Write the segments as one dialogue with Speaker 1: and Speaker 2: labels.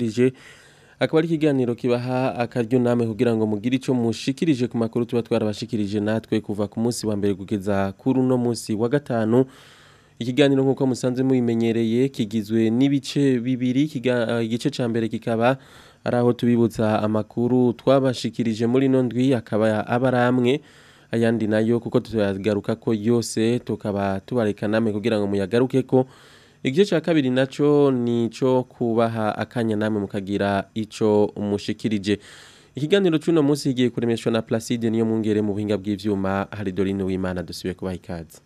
Speaker 1: rije akaba ari ikiganiro kibaha akaryo kugira ngo mugire icyo mushikirije ku makuru tuba twarabashikirije natwe kuva ku munsi wa mbere kugeza kuri uno munsi wa gatanu ikiganiro nk'uko musanze mubimenyereye kigizwe n'ibice bibiri igice cya mbere kikaba ari aho tubibutsa amakuru twabashikirije muri ino ndwi akaba aba amwe ayandi nayo kuko tuyagaruka ko yose tukaba tubareka kugira ngo muyagaruke ko igice cya kabiri nacyo ni cyo kubaha akanya namwe mukagira icyo umushikirije ikiganiro cy'uno munsi higiye kuremeshwa na Placide niyo mwungere mu buhinga bw'ivyuma hari Dorine w'Imana dusibe kubaha ikaze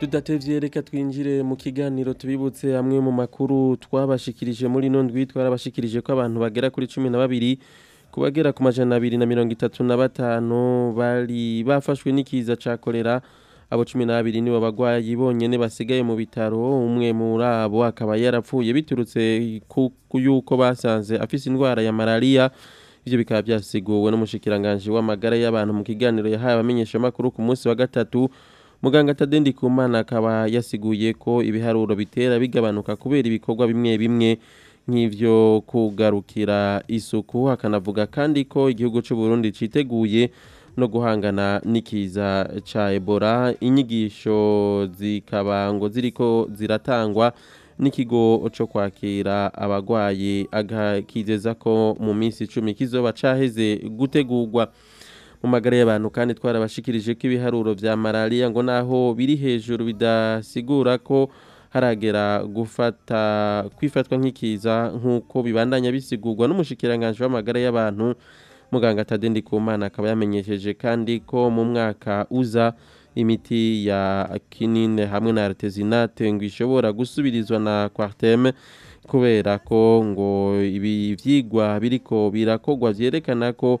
Speaker 1: tudatevye reka twinjire mu kiganiro tubibutse amwe mu makuru twabashikirije muri ino ndwi twarabashikirije ko abantu bagera kuri cumi na babiri ku bagera ku majana abiri na mirongo itatu na batanu bari bafashwe n'ikiza ca kolera abo cumi babiri nibo bagwayi bonyine basigaye mu bitaro umwe muri abo akaba yarapfuye biturutse ku yuko basanze afise indwara ya malariya ibyo bikaba vyasiguwe n'umushikiranganji w'amagara y'abantu mu kiganiro yahaye abamenyeshamakuru ku munsi wa gatatu muganga tadendi ku mana akaba yasiguye ko ibiharuro bitera bigabanuka kubera ibikorwa bimwe bimwe nk'ibyo kugarukira isuku hakanavuga kandi ko igihugu cy'u Burundi citeguye no guhangana n'ikiza cya ebola inyigisho zikaba ngo ziriko ziratangwa n'ikigo cyo kwakira abagwayi agakigeza ko mu minsi icumi kizoba caheze gutegurwa mu magara y'abantu kandi twarabashikirije ko ibiharuro vya malaria ngo naho biri hejuru bidasigura ko haragera gufata kwifatwa nk'ikiza nk'uko bibandanya bisigurwa n'umushikiranganji w’amagare y'abantu muganga Tadendi Kumana akaba yamenyesheje kandi ko mu mwaka uza imiti ya kinine hamwe na artesinate ngo ishobora gusubirizwa na Quartem kubera ko ngo ibi vyigwa biriko birakogwa vyerekana ko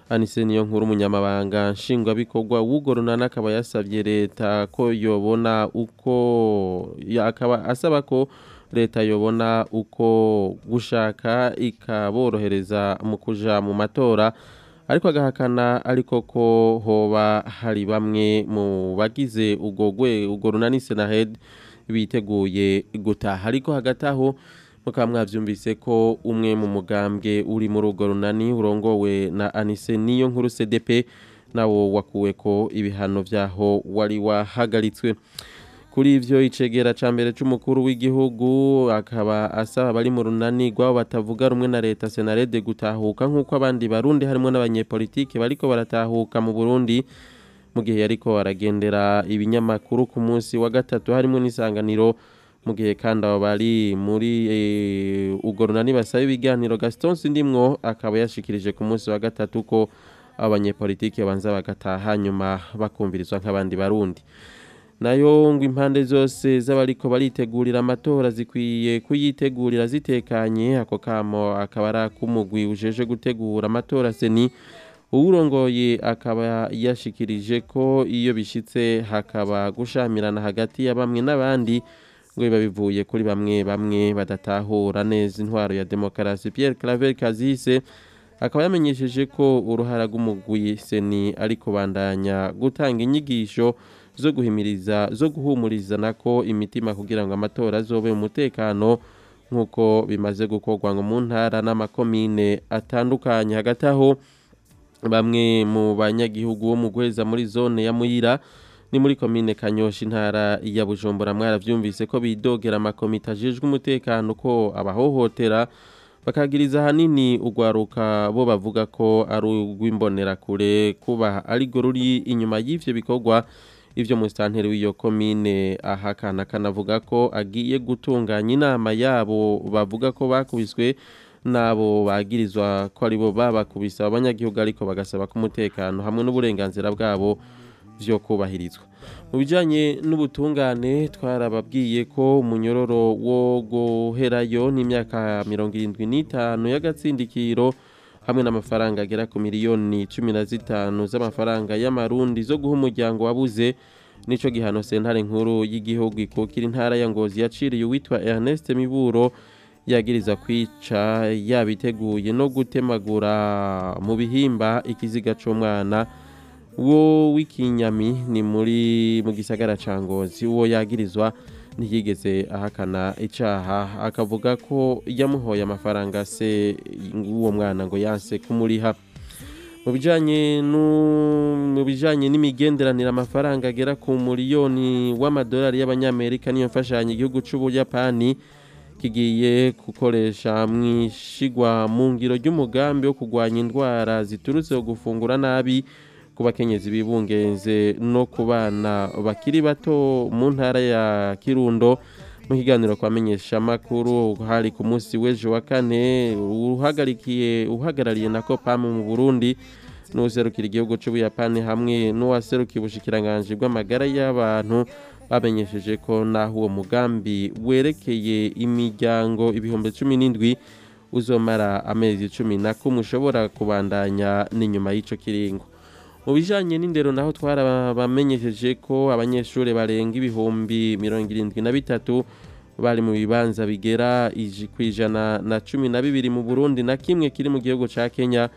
Speaker 1: anise niyo nkuru umunyamabanga nshingwabikorwa w'ubwo runana akaba yasabye leta ko yobona uko akaba asaba ko leta yobona uko gushaka ikaborohereza mu kuja mu matora ariko agahakana ariko ko hoba hari bamwe mu bagize ubwo runani senahedi biteguye gutaha ariko hagati aho mukaba mwabyumvise ko umwe mu mugambwe uri muri urwo runani urongowe na anise niyo nkuru cdp nawo wakuwe ko ibihano byaho wari wahagaritswe kuri ibyo icegera cya mbere cy'umukuru w'igihugu akaba asaba abari mu runani rwabo batavuga rumwe na leta senarede gutahuka nk'uko abandi barundi harimo n'abanyepolitike bariko baratahuka mu burundi mu gihe yariko baragendera ibinyamakuru ku munsi wa gatatu harimo n'isanganiro mu gihe kandi abo bari muri eh, urwo runani basaba ibiganiro gaston ndimwo akaba yashikirije ku munsi wa gatatu ko abanyepolitike banza bagataha nyuma bakumvirizwa nk'abandi barundi nayo ngo impande zose z'abariko baritegurira amatora zikwiye kuyitegurira zitekanye ako kamo akaba ari ak'umugwi ujeje gutegura amatora seni uwurongoye akaba yashikirije ko iyo bishyitse hakaba gushamirana hagati ya bamwe n'abandi ngo biba bivuye kuri bamwe bamwe badatahura neza intwaro ya demokarasi Pierre Claver Kazise akaba yamenyesheje ko uruhara rw'umugwi seni ariko bandanya gutanga inyigisho zo guhimiriza zo guhumuriza nako imitima kugira ngo amatora azobe umutekano nk'uko bimaze gukorwa ngo mu ntara n'amakomine atandukanye hagati aho bamwe mu banyagihugu bo mu guheza muri zone ya muyira ni muri komine kanyoshi intara ya bujumbura mwarabyumvise ko bidogera amakomite ajejwe umutekano ko abahohotera bakagiriza ahanini urwaruka bo bavuga ko ari urw'imbonerakure kuba ari ruri inyuma y'ibyo bikorwa ibyo musitanteri w'iyo komine ahakana kanavuga ko agiye gutunganya inama yabo bavuga ko bakubiswe n'abo bagirizwa ko aribo babakubise abanyagihugu ariko bagasaba ko umutekano hamwe n'uburenganzira bwabo byo kubahirizwa mu bijyanye n'ubutungane twarababwiye ko umunyororo wo guherayo n'imyaka mirongo irindwi n'itanu y'agatsindikiro hamwe n'amafaranga agera ku miliyoni cumi na zitanu z'amafaranga y'amarundi zo guha umuryango wabuze nicyo gihano sentare nkuru y'igihugu ikukira intara ya ngozi yaciriye uwitwa Ernest miburo yagiriza kwica yabiteguye no gutemagura mu bihimba ikiziga cy'umwana wo w'ikinyami ni muri mu gisagara ca ngozi uwo yagirizwa ntiyigeze ahakana icyaha akavuga ko yamuhoye amafaranga se uwo mwana ngo yanse kumuriha mu bijyanye mu bijanye n'imigenderanire amafaranga agera ku miliyoni w'amadolari y'abanyamerika niyo mfashanyo igihugu c'ubuyapani kigiye gukoresha mwishigwa mu ngiro ry'umugambi wo kugwanya indwara ziturutse gufungura nabi ku bakenyezi bibungenze no ku bana bakiri bato mu ntara ya kirundo mu kiganiro kwamenyesha amakuru hari ku munsi w'ejo wa kane uhagarikiye uhagarariye na kopamu mu burundi n'userukira igihugu cy'ubuyapani hamwe n'uwaserukiye ubushikiranganje bw'amagara y'abantu bamenyesheje ko naho uwo mugambi werekeye imiryango ibihumbi cumi n'indwi uzomara amezi cumi na kumwe ushobora kubandanya n'inyuma y'icyo kiringo mu bijanye n'indero naho twarabamenyesheje ko abanyeshuri barenga ibihumbi mirongo irindwi na bitatu bari mu bibanza bigera ku ijana na cumi na bibiri mu burundi na kimwe kiri mu gihugu cya kenya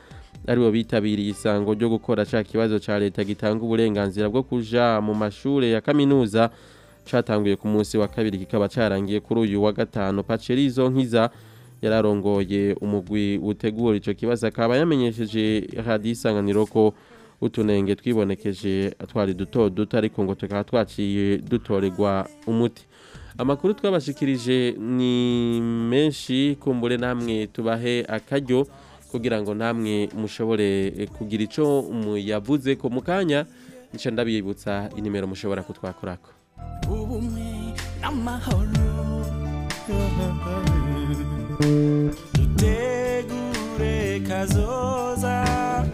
Speaker 1: aribo bitabiriye isango ryo gukora cya kibazo cya leta gitanga uburenganzira bwo kuja mu mashuri ya kaminuza catanguye ku munsi wa kabiri kikaba carangiye kuri uyu wa gatanu pacerizo nkiza yararongoye umugwi utegura icyo kibazo akaba yamenyesheje radiyo isanganiro ko utunenge twibonekeje twari duto duto ariko ngo tukaba twaciye dutorerwa umuti amakuru twabashyikirije ni menshi kumbure namwe tubahe akaryo kugira ngo namwe mushobore kugira icyo yavuze ko mu kanya nicyo ndabibutsa inimero mushobora kutwakorako
Speaker 2: ubumwe n'amahoro dutegure kazoza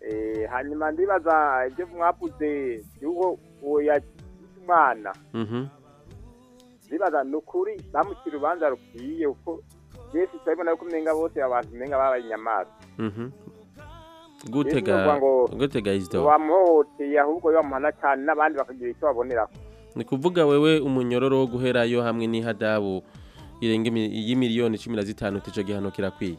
Speaker 1: eh,
Speaker 3: hanyuma ndibaza ibyo mwapuze yuko umwana
Speaker 1: mhm.
Speaker 3: ndibaza ni ukuri bamushyira urubanza rukwiye kuko byinshi turabibona yuko umenga bose abantu umenga babaye inyamaswa
Speaker 1: mhm. gutega gutega izdo
Speaker 3: wamuhoteye ahubwo bamuhana cyane n'abandi bakagira icyo babonera
Speaker 1: ni kuvuga wewe umunyororo wo guherayo hamwe n'ihadabu irenga y'imiliyoni
Speaker 4: cumi na zitanu tico gihano
Speaker 1: kirakwiye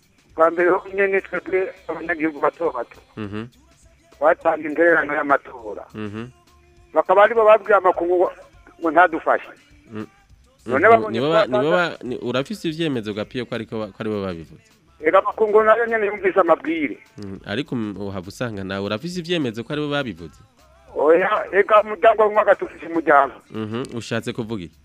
Speaker 1: bwa
Speaker 4: mhm.
Speaker 5: mbere ho nyine twebwe abanyagihugu bato bato
Speaker 4: mhm.
Speaker 5: batanga intererano y'amatora bakaba aribo babwiye amakungu ngo ntadufashe
Speaker 4: mm. urafise ivyemezo gapiye ko aribo babivuze
Speaker 5: reka amakungu nayo nyene yumvise amabwire
Speaker 4: mm. ariko uhava usanga nawe urafise ivyemezo ko aribo babivuze
Speaker 5: oya oh, reka umuryango w'umwagatukisi umuryango
Speaker 4: ushatse
Speaker 5: mm-hmm, kuvuga iki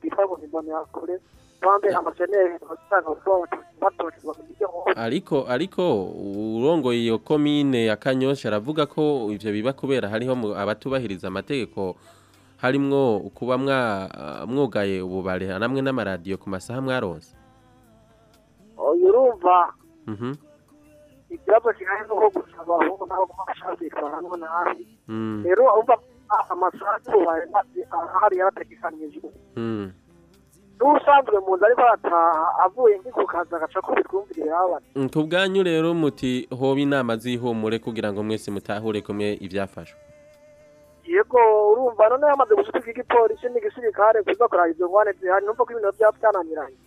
Speaker 4: kwifabuza imboneyakure ariko
Speaker 1: ariko urongo iyo komine ya kanyosha aravuga ko ibyo biba kubera hariho abatubahiriza amategeko harimwo kuba mwugaye ububare namwe n'amaradiyo ku masaha
Speaker 6: mwaronze urumva
Speaker 1: mhm.
Speaker 6: ikibazo kigari ni uko gusa abahungu nabo bashaka hano no
Speaker 1: hasi
Speaker 6: rero urumva amasasu ahari
Speaker 1: yarategekanije
Speaker 6: n'ubusanzwe mu nzu ariko arataha avuye nk'uko kazi agaca ko bitwumvira
Speaker 1: irabana mm, tubwanyu rero muti hoba inama zihumure kugira ngo mwese mutahure kumwe ibyafashwe
Speaker 6: yego urumva none yamaze gusuka igipolisi n'igisirikare kuza kuraba ibyo ngwane zihari numva ko ibintu byaba byananiranye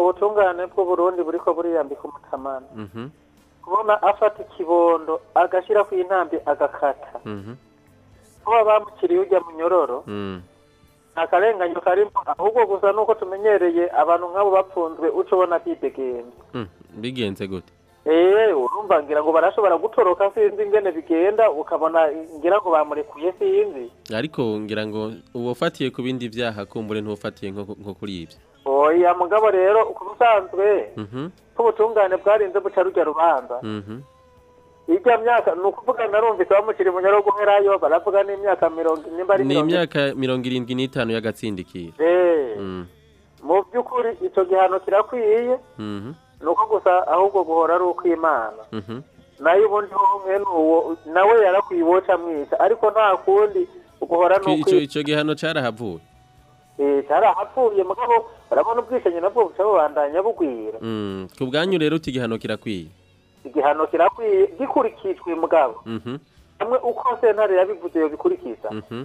Speaker 7: ubutungane bwo Burundi buriko buriyambika umutamana
Speaker 1: Mhm
Speaker 7: kubona afata ikibondo agashyira ku intambwe agakata
Speaker 1: mhm.
Speaker 7: kuba bamukiriye ujya mu nyororo
Speaker 1: hmm.
Speaker 7: nta karenganyo karimo ahubwo gusa nuko tumenyereye abantu nk'abo bapfunzwe uca ubona bidegembye
Speaker 1: hmm. bigenze gute
Speaker 7: urumva ngira ngo barashobora gutoroka sinzi ingene bigenda ukabona ngira ngo bamurekuye sinzi
Speaker 1: ariko ngira ngo uba ufatiye ku bindi byaha kumbure ntufatiye nko kuri ibyo
Speaker 7: oya mugabo rero uko usanzwe
Speaker 1: nk'ubutungane
Speaker 7: mhm. bwarinze buca rujya rubanza
Speaker 1: mhm.
Speaker 7: ijya myaka ni ukuvuga narumvise bamukiri mu nyarugo nk'erayo baravuga n'imyaka mirongo nimba ari
Speaker 1: ni imyaka mirongo irindwi n'itanu y'agatsindikiye
Speaker 7: eh.
Speaker 1: mm.
Speaker 7: mu by'ukuri icyo gihano kirakwiye
Speaker 1: mm-hmm.
Speaker 7: ni uko gusa ahubwo guhora ari ukw'imana
Speaker 1: mm-hmm.
Speaker 7: nayo ubundi umwe n'uwo nawe yarakwiboca mwica ariko nta kundi guhora ni ukw'imana
Speaker 1: icyo gihano cyarahavuye
Speaker 7: eh, cyarahapfuriye mugabo urabona ubwishingi nabwo buca bubandanya bugwira
Speaker 1: mm. ku bwanyu rero iki gihano kirakwiye
Speaker 7: igihano kirakwiye gikurikijwe mugabo
Speaker 1: mhm.
Speaker 7: hamwe uko sentare yabivuze bikurikiza
Speaker 1: mhm.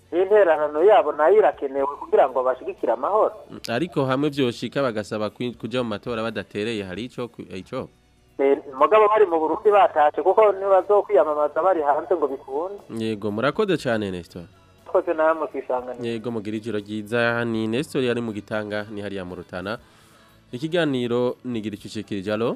Speaker 7: intererano yabo nayo irakenewe kugira ngo bashigikire amahoro mm,
Speaker 1: ariko hamwe vyoshika bagasaba kuja mu matora badatereye hari icyo icyo
Speaker 7: eh, mugabo bari mu burundi batashe kuko ntibazokwiyamamaza bari hanze ngo bikunde
Speaker 1: yego murakoze cyane Nestor
Speaker 7: twakoze namwe kwisangana
Speaker 1: yego mugira ijoro ryiza ni Nestor yari mu gitanga ni hariya mu rutana ikiganiro nigira
Speaker 8: icyo cyekirije alo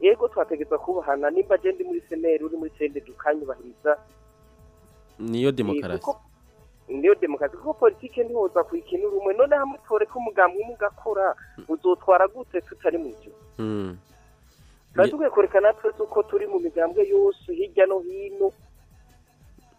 Speaker 1: yego twategereza kubahana
Speaker 8: nimba agenda muri seneri uri muri sende dukanyubahiriza
Speaker 1: niyo demokarasi
Speaker 8: niyo demokarasi kuko politiki ntiwoza kuyikinira umwe noneho amutore ko umugambi umwe ugakora uzotwara gute tutari mu byo
Speaker 1: hmm.
Speaker 8: tuba dukwiye kwerekana twese uko turi mu migambwe yose hirya no hino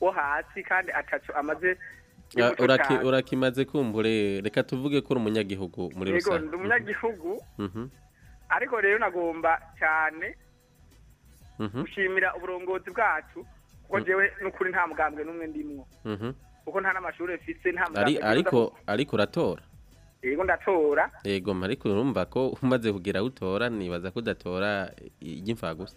Speaker 9: wo hasi kandi atatu amaze
Speaker 1: urakimaze kumbure reka tuvuge ko uri umunyagihugu muri rusange
Speaker 9: ndi umunyagihugu
Speaker 1: mhm.
Speaker 9: ariko rero nagomba cyane
Speaker 1: mhm.
Speaker 9: gushimira uburongozi bwacu kuko
Speaker 1: mhm.
Speaker 9: ngewe n'ukuri nta mugambwe n'umwe ndimwo kuko nta n'amashuri mfite nta mugambwe
Speaker 1: ariko ariko uratora
Speaker 9: yego ndatora
Speaker 1: yego ariko urumva ko umaze kugira utora nibaza ko udatora
Speaker 9: iry'imfagusa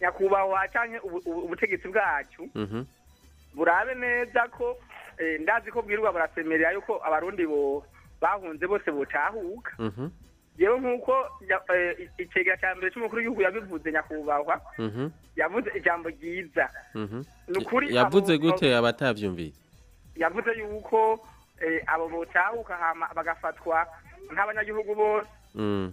Speaker 9: nyakubahwa cyangwa ubutegetsi bwacu
Speaker 1: mhm.
Speaker 9: burabe neza ko Eh, ndazi ko bwirwa burasemerera yuko abarundi bo bahunze bose butahuka
Speaker 1: mhm.
Speaker 9: yewe nk'uko eh, ikigega cya mbere cy'umukuru w'igihugu yabivuze nyakubahwa
Speaker 1: mhm.
Speaker 9: yavuze ijambo ryiza
Speaker 1: mhm. yavuze gute abatabyumvise
Speaker 9: yavuze yuko eh, abo butahuka bagafatwa nk'abanyagihugu bose
Speaker 1: mm.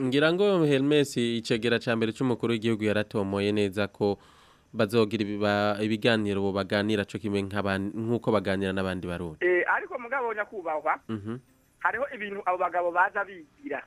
Speaker 1: ngira ngo Hermes icegera ca mbere cy'umukuru w'igihugu yaratomoye neza ko bazogira ibiganiro bo baganira cyo kimwe nk'uko baganira n'abandi barundi
Speaker 9: eh, ariko mugabo nyakubahwa
Speaker 1: mhm.
Speaker 9: hariho ibintu abo bagabo baza bigira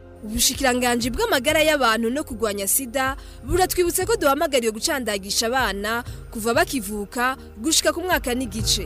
Speaker 10: ubushikiranganji bw'amagara y'abantu no kurwanya sida buratwibutsa ko duhamagariwe gucandagisha abana kuva bakivuka gushika ku mwaka n'igice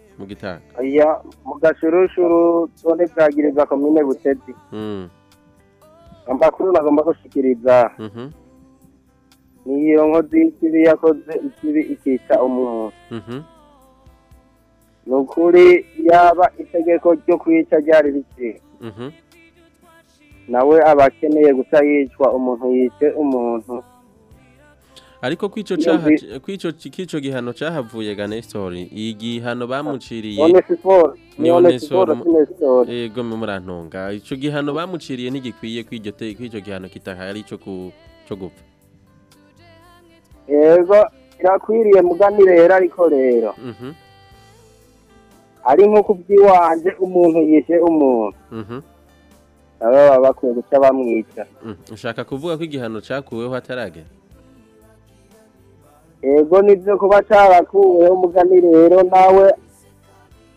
Speaker 1: mu gitanga
Speaker 11: iya mu gashurushuru tone bwagiriza komine butezi
Speaker 1: mm.
Speaker 11: amakuru nagomba gushikiriza
Speaker 1: mhm.
Speaker 11: niyo nkozi y'ikibi yakoze ikibi ikica umuntu
Speaker 1: mm-hmm.
Speaker 11: ni ukuri yaba itegeko ryo kwica ryari rikiri
Speaker 1: mm-hmm.
Speaker 11: nawe aba akeneye guca yicwa umuntu yice umuntu
Speaker 1: ariko kw'icyo k'icyo gihano cyahavuye ganesitore iyi gihano bamuciriye ni
Speaker 11: onesiforo
Speaker 1: yego murantunga icyo gihano bamuciriye ntigikwiye kw'icyo gihano kitahari cyo gupfa
Speaker 11: yego irakwiriye muganire rero ariko rero
Speaker 1: mhm.
Speaker 11: ari nko kuby'iwanje umuntu yishe umuntu
Speaker 1: nabo
Speaker 11: mhm. baba bakwiye guca bamwica
Speaker 1: mm. ushaka kuvuga ko igihano cyakuweho ataragera
Speaker 11: yego nibyo kuba cyarakuweho mugani rero nawe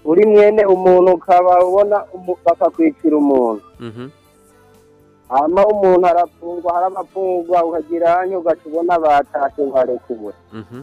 Speaker 11: uri mwene umuntu ukaba ubona bakakwicira umuntu
Speaker 1: mhm.
Speaker 11: hama umuntu arapfungwa hari abapfungwa ukagira hanyu ugaca ubona batashe ngo arekuwe
Speaker 1: mhm.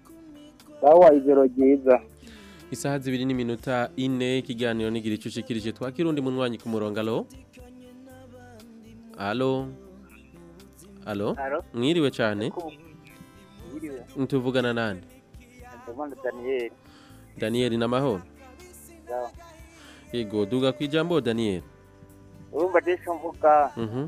Speaker 11: sawa ijoro ryiza
Speaker 1: isaha zibiri n'iminota ine ikiganiro n'igira icyo ushikirije twakira undi munywanyi ku murongo alo alo alo mwiriwe cyane ntituvugana nande daniyeli ni
Speaker 5: amahoro
Speaker 1: yego duga ku ijambo daniyeli
Speaker 5: urumva rero mvuga
Speaker 1: mhm.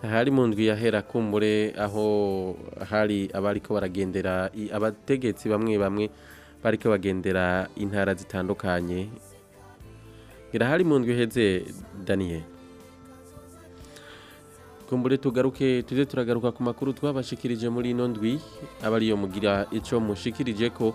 Speaker 1: hari mu ndwi yahera kumbure aho hari abariko baragendera abategetsi bamwe bamwe bariko bagendera intara zitandukanye irahari mu ndwi heze Daniel kumbure tugaruke tuje turagaruka ku makuru twabashikirije muri ino ndwi aba ariyo mugira icyo mushikirije ko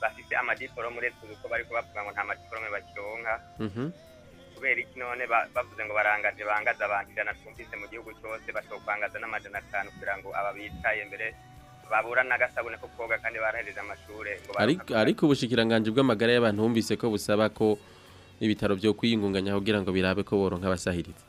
Speaker 12: bafite amadiporome uretse uko bari kubavuga ngo nta madiporome bakironka
Speaker 1: mhm.
Speaker 12: kubera iki none bavuze ngo barangaje bangaza abantu ijana twumvise mu gihugu cyose bashobora n'amajana atanu kugira ngo aba bicaye mbere babura n'agasabune ko koga kandi barahereje amashuri
Speaker 1: ariko ubushikiranganje bw'amagara y'abantu bumvise ko busaba ko ibitaro byo kwiyungunganya kugira ngo birabe ko boronka abasahiriza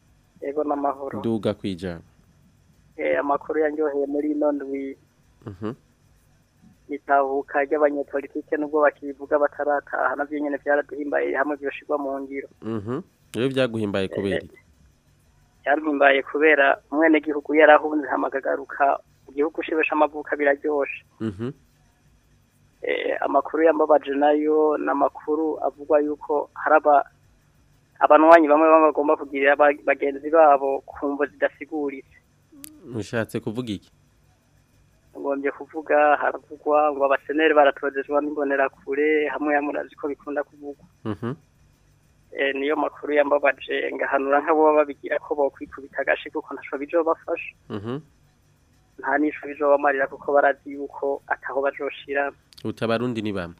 Speaker 9: yego
Speaker 13: namahoro
Speaker 1: duga kwijana
Speaker 13: eh amakuru yanyoheye muri nondwi
Speaker 1: mhm
Speaker 13: itahuka ry'abanyepolitike nubwo bakibivuga batarataha navyo nyene byaraduhimbaye hamwe byoshirwa mu ngiro
Speaker 1: mhm byaguhimbaye kubera e,
Speaker 13: byarwimbaye kubera mwene gihugu yarahunze hamagagaruka igihugu ushibesha amavuka biraryoshe
Speaker 1: mhm.
Speaker 13: eh, amakuru yambabaje nayo ni amakuru avugwa yuko hari abanywanyi bamwe bamwe bagomba kugirira bagenzi babo ku mvo zidasiguritse
Speaker 1: mushatse kuvuga iki
Speaker 13: ngombye kuvuga haravugwa ngo abaseneri baratozezwa n'imbonerakure hamwe yamurazi ko bikunda kuvugwa
Speaker 1: mm-hm
Speaker 13: Eh, niyo makuru yambabaje ngahanura nk'abo baba babigira ko bokwikubita agashi kuko ntaco bijobafasha
Speaker 1: mhm.
Speaker 13: nta n'isho bijobamarira kuko barazi yuko ataho bajoshira
Speaker 1: utabarundi ni bamwe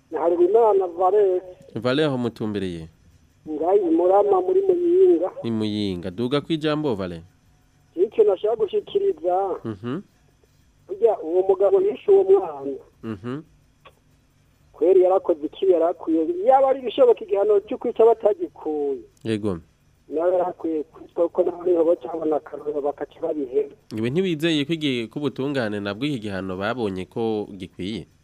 Speaker 14: hari imana valere
Speaker 1: valere aho mutumbereye
Speaker 14: ngayi murama muri muyinga
Speaker 1: ni muyinga duga ku ijambo valere
Speaker 14: icyo nashaka gushyikiriza
Speaker 1: mhm.
Speaker 14: ujya uwo mugabo yishe uwo mwana
Speaker 1: mhm.
Speaker 14: kweri yarakoze ikibi yarakwiye yaba ari ibishoboka igihano cyo kwica batagikuye
Speaker 1: yego
Speaker 14: nawe hakwiye kwitwa ko n'aho cyangwa na karuriro bakaca
Speaker 1: ibi ntibizeye ko igihe k'ubutungane nabwo iki gihano babonye ko gikwiye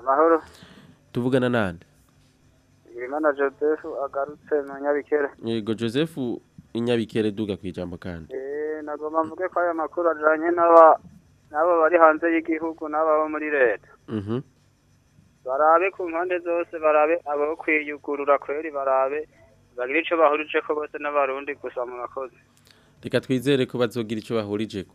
Speaker 5: amahoro
Speaker 1: tuvugana nande
Speaker 5: Imana Joseph agarutse mu nyabikere
Speaker 1: yego Joseph inyabikere duga ku ijambo kandi
Speaker 5: eh mvuge ko aya makuru ajanye n'aba n'abo bari hanze y'igihugu n'abo muri leta
Speaker 1: mhm
Speaker 5: barabe ku mpande zose barabe abo kwiyugurura kweri barabe bagira icyo bahurije ko bose n'abarundi gusa murakoze
Speaker 1: reka twizere ko bazogira icyo bahurije ko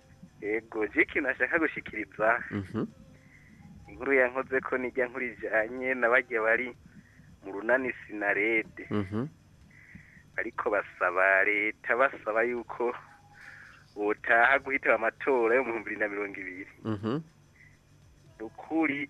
Speaker 1: yego
Speaker 15: jiki nashaka gushikiriza
Speaker 1: mhm.
Speaker 15: inkuru yankoze ko nijya nkurijanye n'abajya bari mu runani sinarede
Speaker 1: mhm.
Speaker 15: ariko basaba leta basaba yuko wotaha guhitira amatora yo na mirongo ibiri
Speaker 1: mhm. nukuri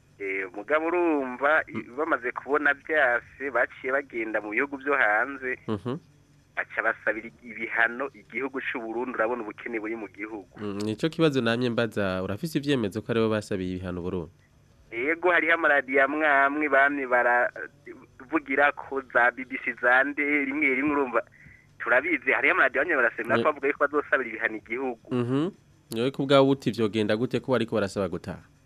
Speaker 15: eh, mugabo urumva bamaze kubona byase baciye bagenda mu bihugu byo hanze baca mhm. basabira ibihano igihugu cy'uburundi urabona ubukene buri mu gihugu
Speaker 1: mm, nicyo kibazo namye mbaza urafise ibyemezo ko aribo basabiye ibihano burundu
Speaker 15: yego hariho amaradiyo amwe amwe bamwe baravugira ko za bibisi zande rimwe rimwe urumva turabizi hariya amadiyane barasemera ko bavuga yuko bazosabira ibihano igihugu
Speaker 1: ariko mhm. ubwawe uti byogenda gute ko ariko barasaba gutaha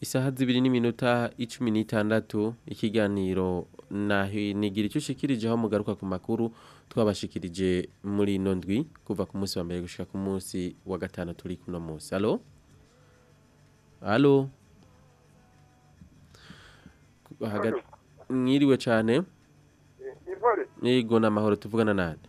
Speaker 1: isaha zibiri n'iminota icumi n'itandatu ikiganiro nigira icyo ushikirije aho mugaruka ku makuru twabashikirije muri ino ndwi kuva ku munsi wa mbere gushyira ku munsi wa gatanu turi kuno munsi alo alo mwiriwe cyane
Speaker 5: eh,
Speaker 1: yego ni amahoro tuvugana nande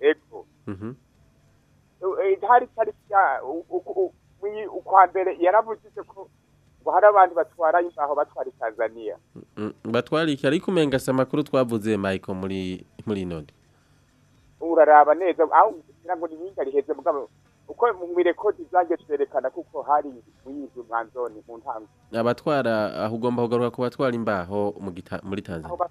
Speaker 1: ego mhm. mhm.
Speaker 5: eh, hari tariki ya ukwambere yaravuze ko ngo hari abandi batwara imbaho batwara Tanzania
Speaker 1: batwara iki ariko umengasa amakuru twavuze Michael muri muri none
Speaker 5: uraraba neza aho ngo ni nyinshi ariheze mugabo uko mu mirekodi zanjye twerekana kuko hari mwizi mwanzoni mu ntango
Speaker 1: abatwara aho ugomba kugaruka ku batwara imbaho muri Tanzania aho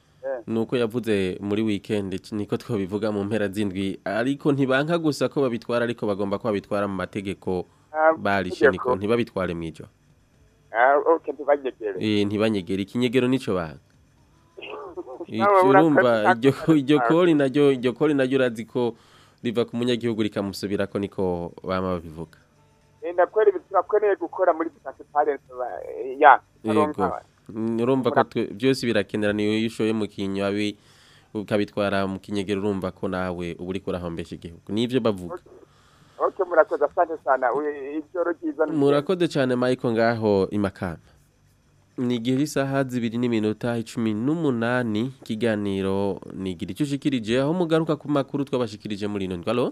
Speaker 5: eh.
Speaker 1: ni uko yavuze muri wikendi niko twabivuga mu mpera z'indwi ariko ntibanka gusa ko babitwara ariko bagomba ko babitwara mu mategeko
Speaker 5: ah,
Speaker 1: barishe niko ntibabitware
Speaker 5: mu icyo ah,
Speaker 1: eh, ntibanyegere ikinyegero nicyo
Speaker 5: banka
Speaker 1: urumva iryo kori naryo iryo kori naryo urazi ko riva ku munyagihugu rikamusubira ko niko baba babivuga
Speaker 5: ndakwere biturakeneye gukora muri transparency ya
Speaker 1: urumva ko byose birakenera niyo yishoye mu kinyo abi ukabitwara mu kinyegero urumva ko nawe uba uri kurahombesha igihugu nibyo bavuga
Speaker 5: murakoze
Speaker 1: cyane Michael ngaho imakamba ni igihe y'isaha zibiri n'iminota icumi n'umunani ikiganiro nigira icyo ushikirije aho mugaruka ku makuru twabashikirije muri ino alo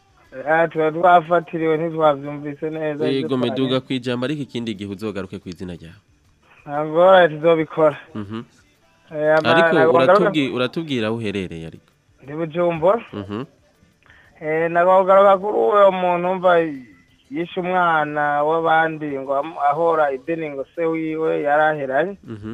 Speaker 16: ah, tuba twafatiriwe ntitwabyumvise neza eh,
Speaker 1: yego meduga ku ijambo ariko ikindi gihe uzogaruke ku izina ryawe
Speaker 16: ntabwo tuzobikora
Speaker 1: mhm. ariko uratubwira aho uherereye ariko
Speaker 16: ni bujumbura ntabwo kugaruka kuri uwo muntu mbaye yishe umwana w'abandi ngo ahora ideni ngo se wiwe yaraheranye aheranye
Speaker 1: mhm.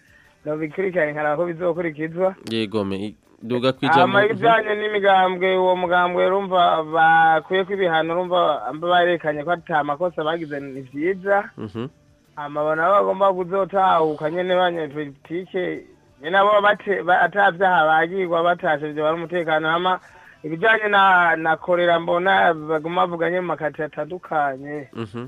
Speaker 16: babikurikirane hari aho bizokurikizwa
Speaker 1: yegome duga kwijamo
Speaker 16: ibijyanye n'imigambwe uwo mugambwe urumva bakwiye kw'ibihano urumva barekanye ko ata makosa bagize ni byiza
Speaker 1: mhm.
Speaker 16: amabona bagomba kuzotahuka nyine banyepolitike ni nabo atabyaha bagirwa batashe byo bari umutekano hama ibijyanye na korera mbona baguma bavuganye mu makati atandukanye
Speaker 1: mhm.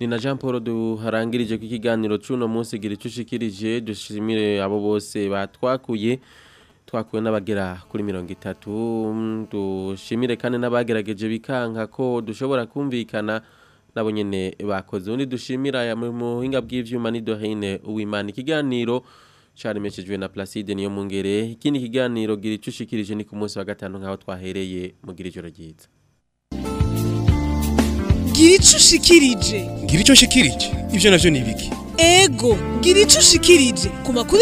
Speaker 1: ni na
Speaker 17: jean
Speaker 18: paul
Speaker 1: duharangirije ku kiganiro cy'uno munsi gira ushikirije dushimire abo bose batwakuye twakuwe n'abagera kuri mirongo itatu mm, dushimire kandi n'abagerageje bikanga ko dushobora kumvikana nabo nyene bakoze undi dushimira ya muhinga bw'ivyuma ni dohine uwimana ikiganiro caremeshejwe na Placide niyo mungere ikindi kiganiro gira icushikirije ni ku munsi wa gatanu nkaho twahereye mu girijoro ryiza
Speaker 10: gira icushikirije
Speaker 19: gira ico shikirije ivyo navyo nibiki
Speaker 10: ego gira icushikirije ku makuru